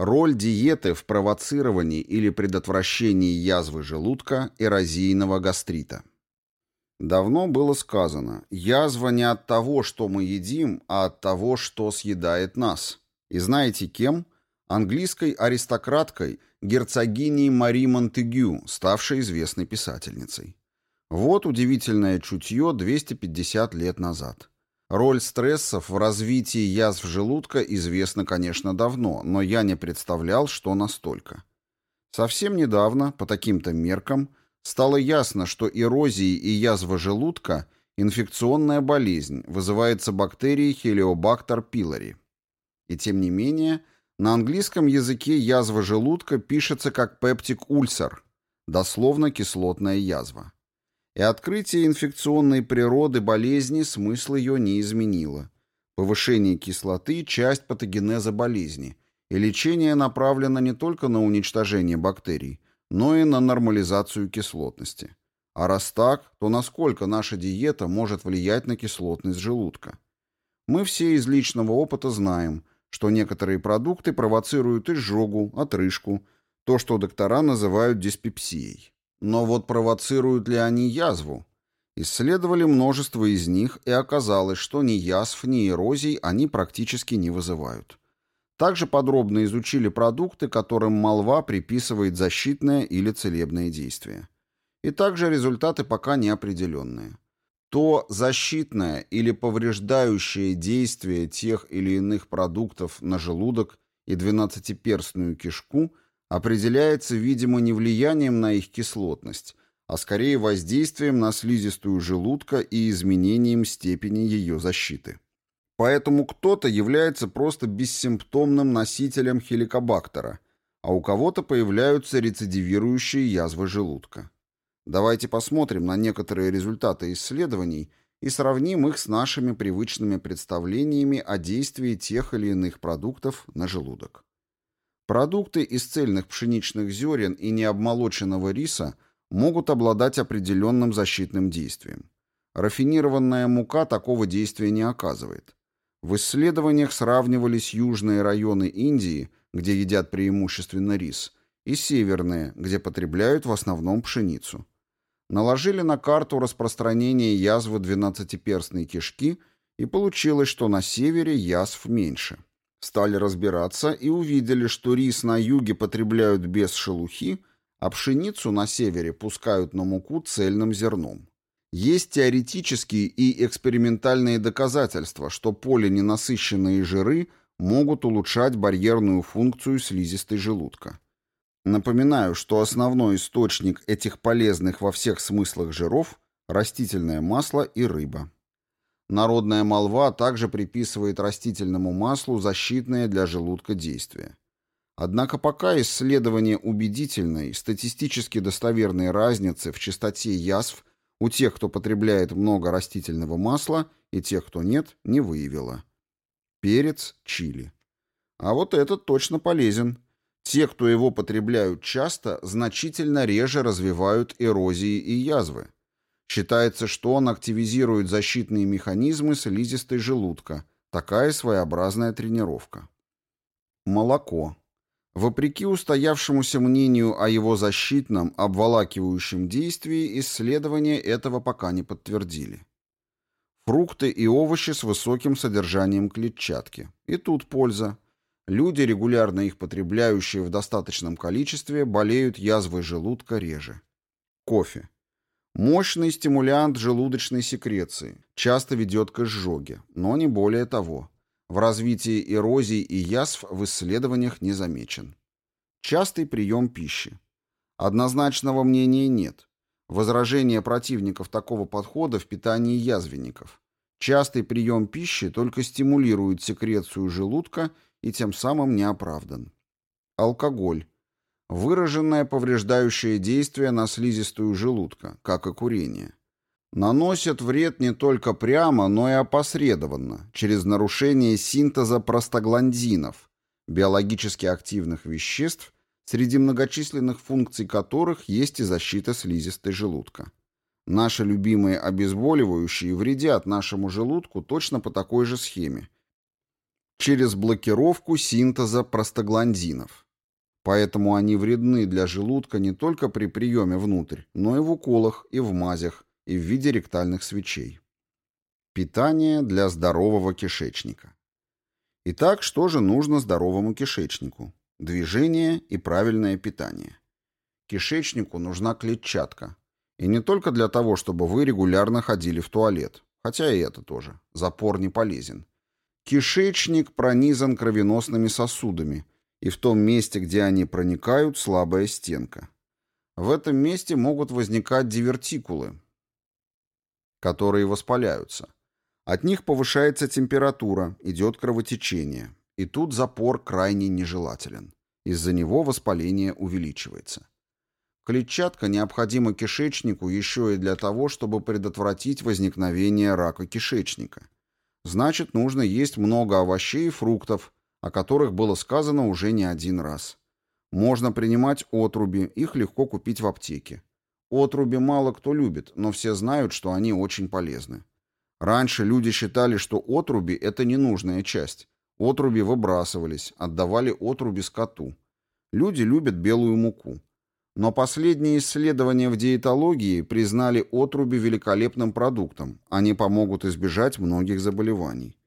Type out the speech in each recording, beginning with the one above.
Роль диеты в провоцировании или предотвращении язвы желудка, эрозийного гастрита. Давно было сказано, язва не от того, что мы едим, а от того, что съедает нас. И знаете кем? Английской аристократкой, герцогиней Мари Монтегю, ставшей известной писательницей. Вот удивительное чутье 250 лет назад. Роль стрессов в развитии язв желудка известна, конечно, давно, но я не представлял, что настолько. Совсем недавно, по таким-то меркам, Стало ясно, что эрозии и язва желудка – инфекционная болезнь, вызывается бактерией Heliobachter pylori. И тем не менее, на английском языке язва желудка пишется как пептик ульсер, дословно кислотная язва. И открытие инфекционной природы болезни смысл ее не изменило. Повышение кислоты – часть патогенеза болезни, и лечение направлено не только на уничтожение бактерий – но и на нормализацию кислотности. А раз так, то насколько наша диета может влиять на кислотность желудка? Мы все из личного опыта знаем, что некоторые продукты провоцируют изжогу, отрыжку, то, что доктора называют диспепсией. Но вот провоцируют ли они язву? Исследовали множество из них, и оказалось, что ни язв, ни эрозий они практически не вызывают. Также подробно изучили продукты, которым молва приписывает защитное или целебное действие. И также результаты пока неопределенные. То защитное или повреждающее действие тех или иных продуктов на желудок и двенадцатиперстную кишку определяется, видимо, не влиянием на их кислотность, а скорее воздействием на слизистую желудка и изменением степени ее защиты. Поэтому кто-то является просто бессимптомным носителем хеликобактера, а у кого-то появляются рецидивирующие язвы желудка. Давайте посмотрим на некоторые результаты исследований и сравним их с нашими привычными представлениями о действии тех или иных продуктов на желудок. Продукты из цельных пшеничных зерен и необмолоченного риса могут обладать определенным защитным действием. Рафинированная мука такого действия не оказывает. В исследованиях сравнивались южные районы Индии, где едят преимущественно рис, и северные, где потребляют в основном пшеницу. Наложили на карту распространение язвы двенадцатиперстной кишки, и получилось, что на севере язв меньше. Стали разбираться и увидели, что рис на юге потребляют без шелухи, а пшеницу на севере пускают на муку цельным зерном. Есть теоретические и экспериментальные доказательства, что полиненасыщенные жиры могут улучшать барьерную функцию слизистой желудка. Напоминаю, что основной источник этих полезных во всех смыслах жиров – растительное масло и рыба. Народная молва также приписывает растительному маслу защитное для желудка действие. Однако пока исследование убедительной, статистически достоверной разницы в частоте язв у тех, кто потребляет много растительного масла, и тех, кто нет, не выявила. Перец, чили. А вот этот точно полезен. Те, кто его потребляют часто, значительно реже развивают эрозии и язвы. Считается, что он активизирует защитные механизмы слизистой желудка. Такая своеобразная тренировка. Молоко. Вопреки устоявшемуся мнению о его защитном, обволакивающем действии, исследования этого пока не подтвердили. Фрукты и овощи с высоким содержанием клетчатки. И тут польза. Люди, регулярно их потребляющие в достаточном количестве, болеют язвой желудка реже. Кофе. Мощный стимулянт желудочной секреции, часто ведет к изжоге, но не более того. В развитии эрозий и язв в исследованиях не замечен. Частый прием пищи. Однозначного мнения нет. Возражения противников такого подхода в питании язвенников. Частый прием пищи только стимулирует секрецию желудка и тем самым не оправдан. Алкоголь. Выраженное повреждающее действие на слизистую желудка, как и курение наносят вред не только прямо, но и опосредованно, через нарушение синтеза простагландинов, биологически активных веществ, среди многочисленных функций которых есть и защита слизистой желудка. Наши любимые обезболивающие вредят нашему желудку точно по такой же схеме. через блокировку синтеза простагландинов. Поэтому они вредны для желудка не только при приеме внутрь, но и в уколах, и в мазях, и в виде ректальных свечей. Питание для здорового кишечника. Итак, что же нужно здоровому кишечнику? Движение и правильное питание. Кишечнику нужна клетчатка. И не только для того, чтобы вы регулярно ходили в туалет, хотя и это тоже. Запор не полезен. Кишечник пронизан кровеносными сосудами, и в том месте, где они проникают, слабая стенка. В этом месте могут возникать дивертикулы, которые воспаляются. От них повышается температура, идет кровотечение. И тут запор крайне нежелателен. Из-за него воспаление увеличивается. Клетчатка необходима кишечнику еще и для того, чтобы предотвратить возникновение рака кишечника. Значит, нужно есть много овощей и фруктов, о которых было сказано уже не один раз. Можно принимать отруби, их легко купить в аптеке. Отруби мало кто любит, но все знают, что они очень полезны. Раньше люди считали, что отруби – это ненужная часть. Отруби выбрасывались, отдавали отруби скоту. Люди любят белую муку. Но последние исследования в диетологии признали отруби великолепным продуктом. Они помогут избежать многих заболеваний.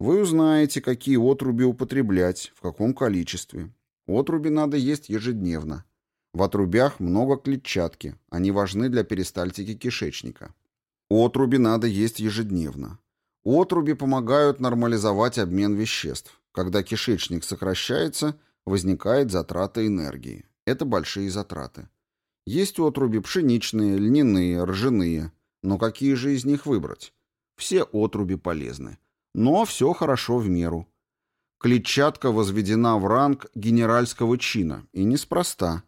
Вы узнаете, какие отруби употреблять, в каком количестве. Отруби надо есть ежедневно. В отрубях много клетчатки, они важны для перистальтики кишечника. Отруби надо есть ежедневно. Отруби помогают нормализовать обмен веществ. Когда кишечник сокращается, возникает затрата энергии. Это большие затраты. Есть отруби пшеничные, льняные, ржаные. Но какие же из них выбрать? Все отруби полезны. Но все хорошо в меру. Клетчатка возведена в ранг генеральского чина. И неспроста.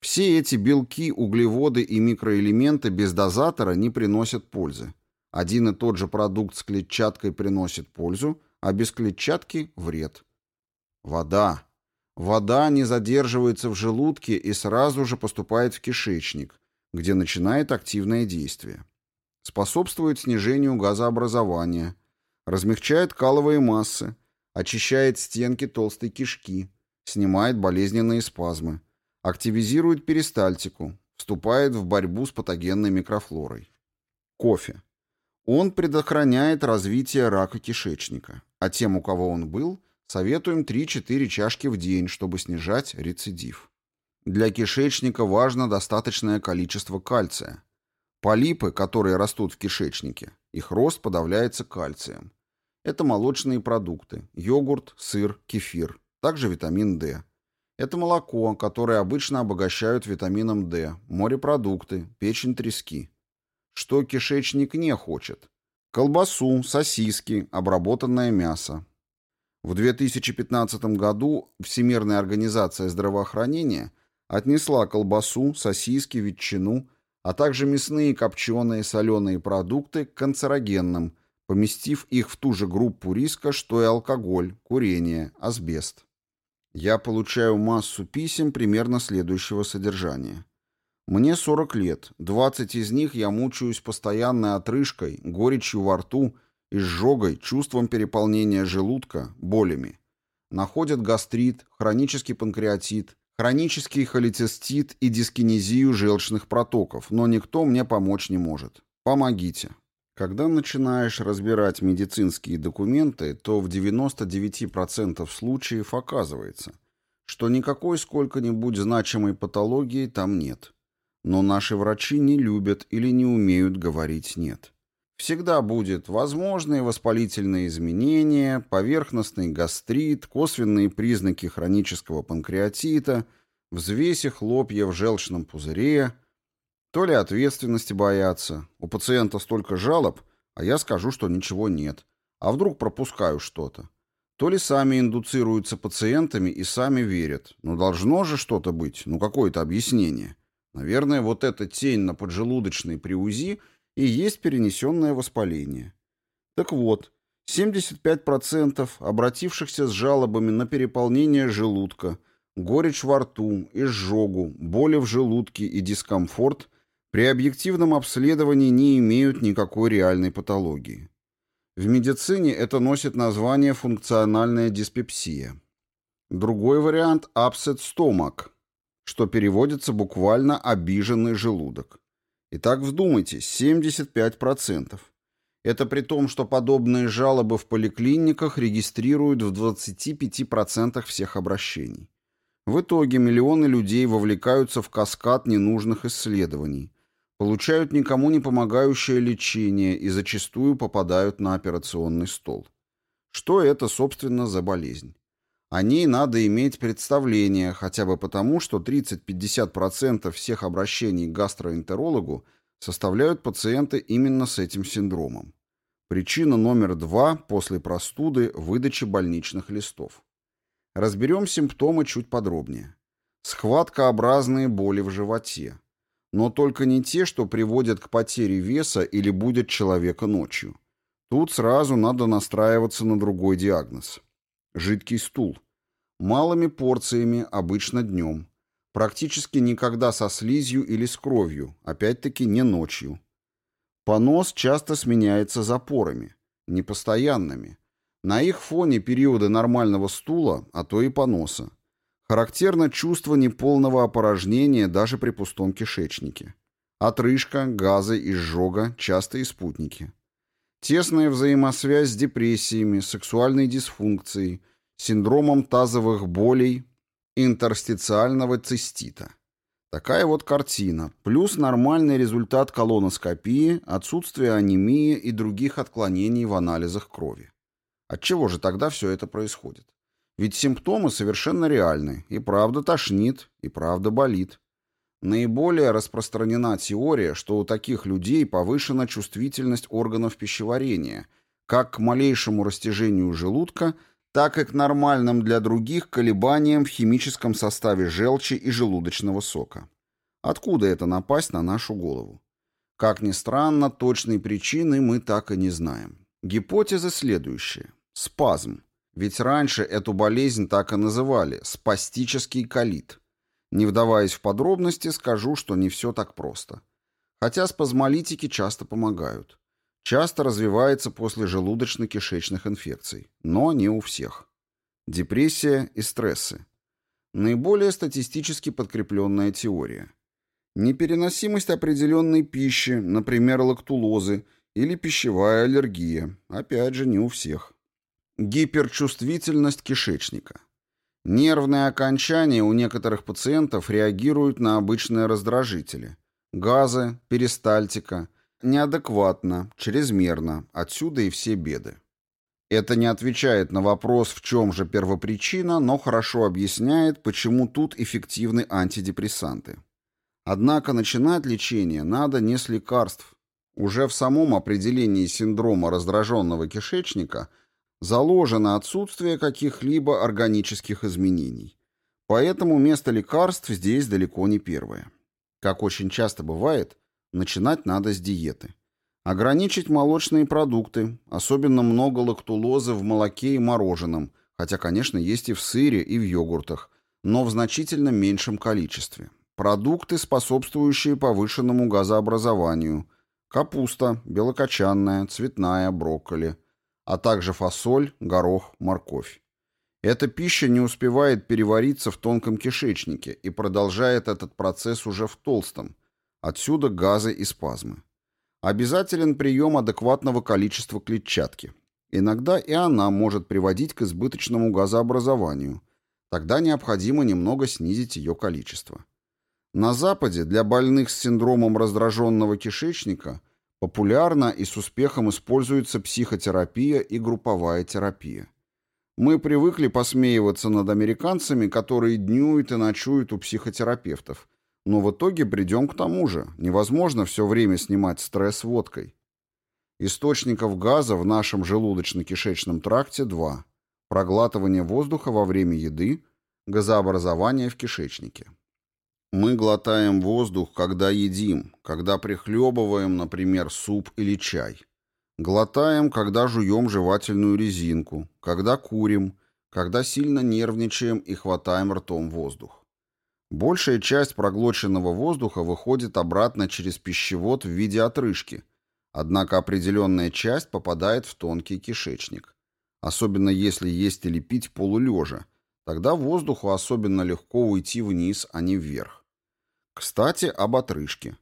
Все эти белки, углеводы и микроэлементы без дозатора не приносят пользы. Один и тот же продукт с клетчаткой приносит пользу, а без клетчатки – вред. Вода. Вода не задерживается в желудке и сразу же поступает в кишечник, где начинает активное действие. Способствует снижению газообразования, размягчает каловые массы, очищает стенки толстой кишки, снимает болезненные спазмы, Активизирует перистальтику, вступает в борьбу с патогенной микрофлорой. Кофе. Он предохраняет развитие рака кишечника, а тем, у кого он был, советуем 3-4 чашки в день, чтобы снижать рецидив. Для кишечника важно достаточное количество кальция. Полипы, которые растут в кишечнике, их рост подавляется кальцием. Это молочные продукты, йогурт, сыр, кефир, также витамин D. Это молоко, которое обычно обогащают витамином D, морепродукты, печень трески. Что кишечник не хочет? Колбасу, сосиски, обработанное мясо. В 2015 году Всемирная организация здравоохранения отнесла колбасу, сосиски, ветчину, а также мясные копченые соленые продукты к канцерогенным, поместив их в ту же группу риска, что и алкоголь, курение, асбест. Я получаю массу писем примерно следующего содержания. Мне 40 лет, 20 из них я мучаюсь постоянной отрыжкой, горечью во рту, изжогой, чувством переполнения желудка, болями. Находят гастрит, хронический панкреатит, хронический холецистит и дискинезию желчных протоков, но никто мне помочь не может. Помогите. Когда начинаешь разбирать медицинские документы, то в 99% случаев оказывается, что никакой сколько-нибудь значимой патологии там нет. Но наши врачи не любят или не умеют говорить «нет». Всегда будет возможные воспалительные изменения, поверхностный гастрит, косвенные признаки хронического панкреатита, взвеси хлопья в желчном пузыре – то ли ответственности боятся. У пациента столько жалоб, а я скажу, что ничего нет. А вдруг пропускаю что-то? То ли сами индуцируются пациентами и сами верят. Ну, должно же что-то быть, ну, какое-то объяснение. Наверное, вот эта тень на поджелудочной при УЗИ и есть перенесенное воспаление. Так вот, 75% обратившихся с жалобами на переполнение желудка, горечь во рту, изжогу, боли в желудке и дискомфорт при объективном обследовании не имеют никакой реальной патологии. В медицине это носит название функциональная диспепсия. Другой вариант – upset stomach, что переводится буквально «обиженный желудок». Итак, вдумайтесь, 75%. Это при том, что подобные жалобы в поликлиниках регистрируют в 25% всех обращений. В итоге миллионы людей вовлекаются в каскад ненужных исследований, получают никому не помогающее лечение и зачастую попадают на операционный стол. Что это, собственно, за болезнь? О ней надо иметь представление, хотя бы потому, что 30-50% всех обращений к гастроэнтерологу составляют пациенты именно с этим синдромом. Причина номер два после простуды – выдача больничных листов. Разберем симптомы чуть подробнее. Схваткообразные боли в животе. Но только не те, что приводят к потере веса или будет человека ночью. Тут сразу надо настраиваться на другой диагноз. Жидкий стул. Малыми порциями, обычно днем. Практически никогда со слизью или с кровью, опять-таки не ночью. Понос часто сменяется запорами, непостоянными. На их фоне периоды нормального стула, а то и поноса. Характерно чувство неполного опорожнения даже при пустом кишечнике. Отрыжка, газы, изжога – частые спутники. Тесная взаимосвязь с депрессиями, сексуальной дисфункцией, синдромом тазовых болей, интерстициального цистита. Такая вот картина, плюс нормальный результат колоноскопии, отсутствие анемии и других отклонений в анализах крови. Отчего же тогда все это происходит? Ведь симптомы совершенно реальны, и правда тошнит, и правда болит. Наиболее распространена теория, что у таких людей повышена чувствительность органов пищеварения, как к малейшему растяжению желудка – так и к нормальным для других колебаниям в химическом составе желчи и желудочного сока. Откуда это напасть на нашу голову? Как ни странно, точной причины мы так и не знаем. Гипотеза следующая. Спазм. Ведь раньше эту болезнь так и называли – спастический колит. Не вдаваясь в подробности, скажу, что не все так просто. Хотя спазмолитики часто помогают. Часто развивается после желудочно-кишечных инфекций, но не у всех. Депрессия и стрессы. Наиболее статистически подкрепленная теория. Непереносимость определенной пищи, например, лактулозы, или пищевая аллергия, опять же, не у всех. Гиперчувствительность кишечника. Нервные окончания у некоторых пациентов реагируют на обычные раздражители. Газы, перистальтика, неадекватно, чрезмерно, отсюда и все беды. Это не отвечает на вопрос, в чем же первопричина, но хорошо объясняет, почему тут эффективны антидепрессанты. Однако начинать лечение надо не с лекарств. Уже в самом определении синдрома раздраженного кишечника заложено отсутствие каких-либо органических изменений. Поэтому место лекарств здесь далеко не первое. Как очень часто бывает, Начинать надо с диеты. Ограничить молочные продукты, особенно много лактулозы в молоке и мороженом, хотя, конечно, есть и в сыре, и в йогуртах, но в значительно меньшем количестве. Продукты, способствующие повышенному газообразованию. Капуста, белокочанная, цветная, брокколи, а также фасоль, горох, морковь. Эта пища не успевает перевариться в тонком кишечнике и продолжает этот процесс уже в толстом, Отсюда газы и спазмы. Обязателен прием адекватного количества клетчатки. Иногда и она может приводить к избыточному газообразованию. Тогда необходимо немного снизить ее количество. На Западе для больных с синдромом раздраженного кишечника популярна и с успехом используется психотерапия и групповая терапия. Мы привыкли посмеиваться над американцами, которые днюют и ночуют у психотерапевтов, но в итоге придем к тому же. Невозможно все время снимать стресс водкой. Источников газа в нашем желудочно-кишечном тракте два. Проглатывание воздуха во время еды, газообразование в кишечнике. Мы глотаем воздух, когда едим, когда прихлебываем, например, суп или чай. Глотаем, когда жуем жевательную резинку, когда курим, когда сильно нервничаем и хватаем ртом воздух. Большая часть проглоченного воздуха выходит обратно через пищевод в виде отрыжки, Однако определенная часть попадает в тонкий кишечник. Особенно если есть или пить полулежа. Тогда воздуху особенно легко уйти вниз, а не вверх. Кстати, об отрыжке.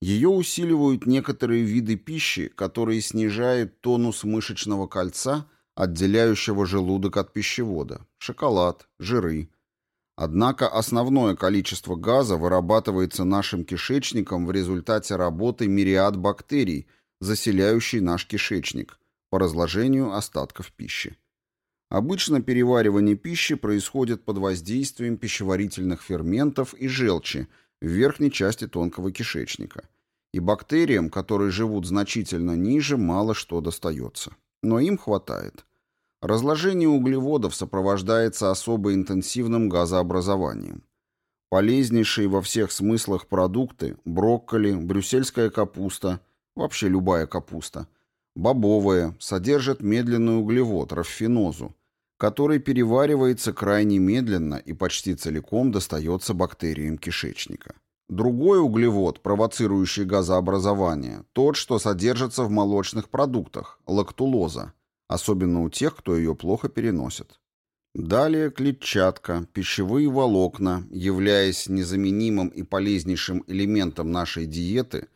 Ее усиливают некоторые виды пищи, которые снижают тонус мышечного кольца, отделяющего желудок от пищевода, шоколад, жиры. Однако основное количество газа вырабатывается нашим кишечником в результате работы мириад бактерий, заселяющей наш кишечник, по разложению остатков пищи. Обычно переваривание пищи происходит под воздействием пищеварительных ферментов и желчи – в верхней части тонкого кишечника. И бактериям, которые живут значительно ниже, мало что достается. Но им хватает. Разложение углеводов сопровождается особо интенсивным газообразованием. Полезнейшие во всех смыслах продукты – брокколи, брюссельская капуста, вообще любая капуста, бобовые – содержат медленный углевод – раффинозу, который переваривается крайне медленно и почти целиком достается бактериям кишечника. Другой углевод, провоцирующий газообразование, тот, что содержится в молочных продуктах, лактулоза, особенно у тех, кто ее плохо переносит. Далее клетчатка, пищевые волокна, являясь незаменимым и полезнейшим элементом нашей диеты,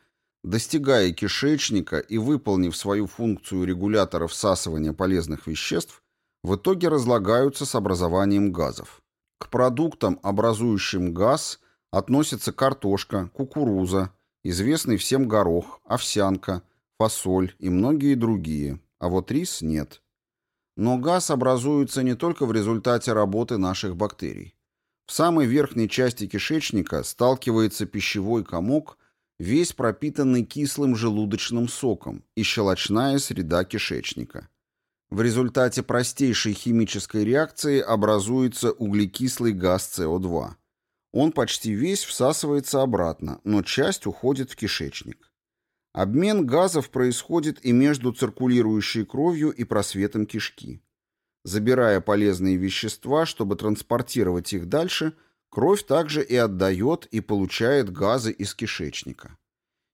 достигая кишечника и выполнив свою функцию регулятора всасывания полезных веществ, в итоге разлагаются с образованием газов. К продуктам, образующим газ, относятся картошка, кукуруза, известный всем горох, овсянка, фасоль и многие другие, а вот рис нет. Но газ образуется не только в результате работы наших бактерий. В самой верхней части кишечника сталкивается пищевой комок, весь пропитанный кислым желудочным соком и щелочная среда кишечника. В результате простейшей химической реакции образуется углекислый газ СО2. Он почти весь всасывается обратно, но часть уходит в кишечник. Обмен газов происходит и между циркулирующей кровью и просветом кишки. Забирая полезные вещества, чтобы транспортировать их дальше, кровь также и отдает и получает газы из кишечника.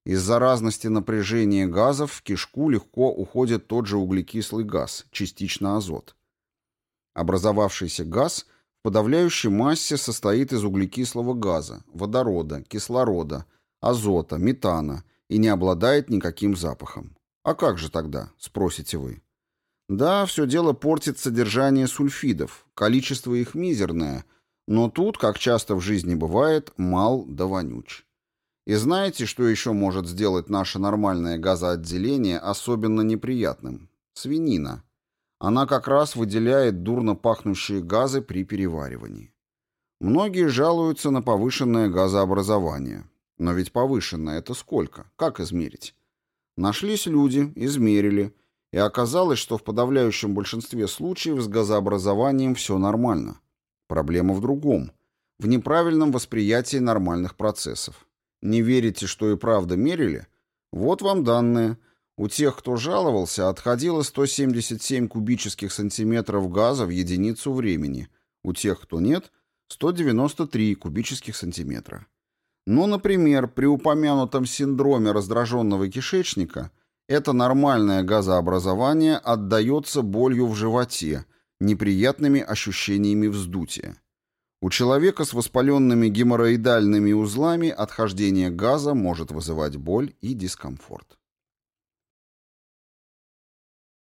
Из-за разности напряжения газов в кишку легко уходит тот же углекислый газ, частично азот. Образовавшийся газ в подавляющей массе состоит из углекислого газа, водорода, кислорода, азота, метана и не обладает никаким запахом. А как же тогда, спросите вы? Да, все дело портит содержание сульфидов, количество их мизерное, но тут, как часто в жизни бывает, мал да вонюч. И знаете, что еще может сделать наше нормальное газоотделение особенно неприятным? Свинина. Она как раз выделяет дурно пахнущие газы при переваривании. Многие жалуются на повышенное газообразование. Но ведь повышенное это сколько? Как измерить? Нашлись люди, измерили, и оказалось, что в подавляющем большинстве случаев с газообразованием все нормально. Проблема в другом, в неправильном восприятии нормальных процессов. Не верите, что и правда мерили? Вот вам данные. У тех, кто жаловался, отходило 177 кубических сантиметров газа в единицу времени. У тех, кто нет, 193 кубических сантиметра. Ну, например, при упомянутом синдроме раздраженного кишечника это нормальное газообразование отдается болью в животе, неприятными ощущениями вздутия. У человека с воспаленными геморроидальными узлами отхождение газа может вызывать боль и дискомфорт.